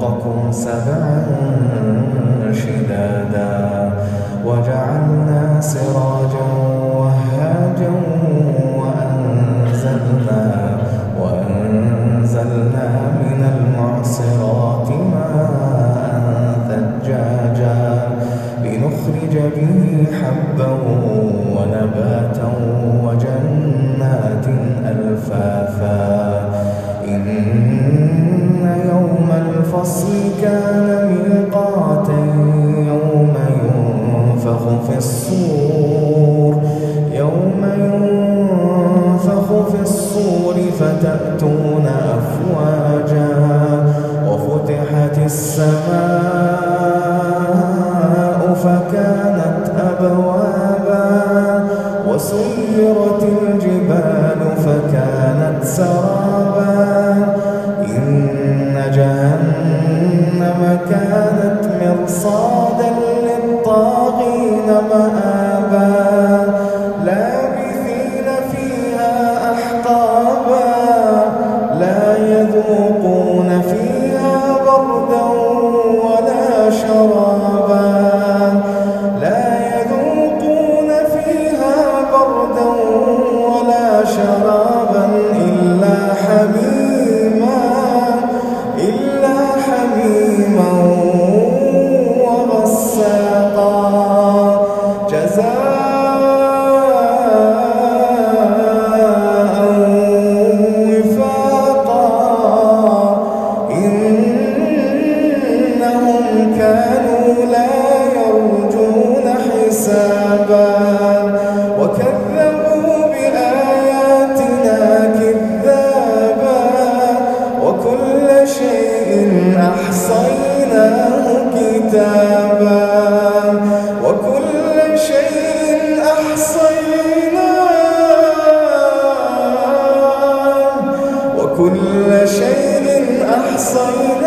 فوقكم سبعا شدادا وجعلنا سراجا وهاجا وأنزلنا وأنزلنا من المعصرات ماء ثجاجا لنخرج به حبا ونباتا وجنات ألفافا إن الفصل كان ميقاتا يوم ينفخ في الصور. dançar. حسابا وكذبوا بآياتنا كذابا وكل شيء أحصيناه كتابا وكل شيء أحصيناه وكل شيء أحصيناه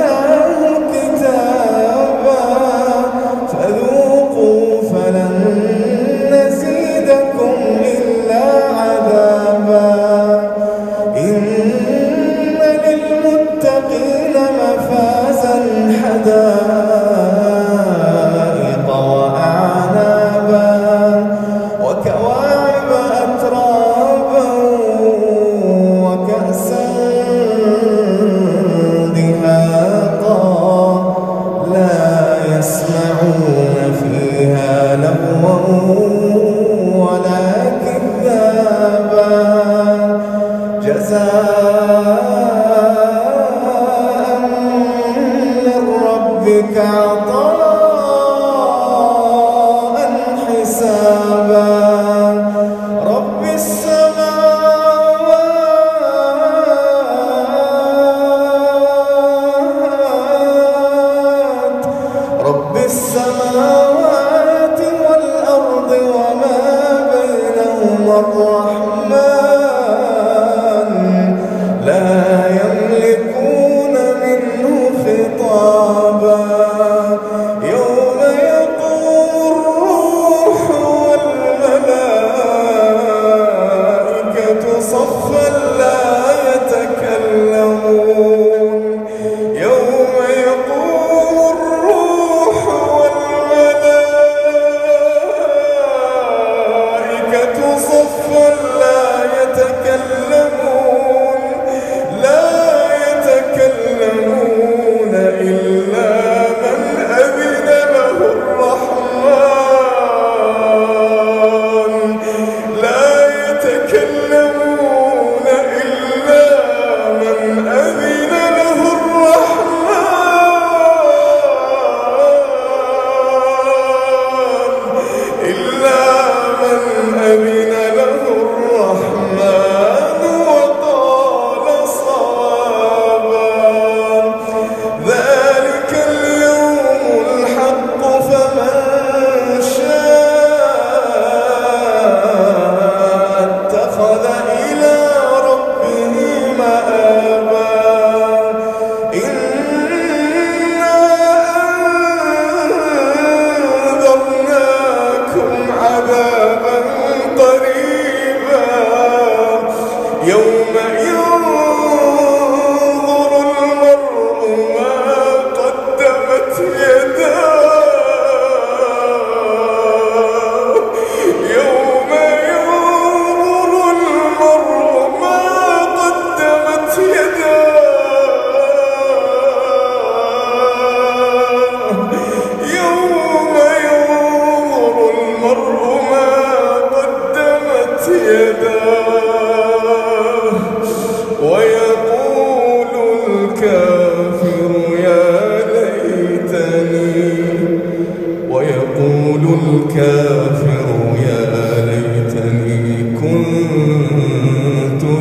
the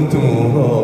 فأنتموها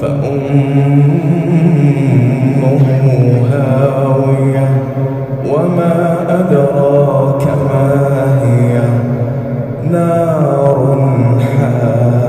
فأمه هاوية وما أدراك ما هي؟ نار حامية.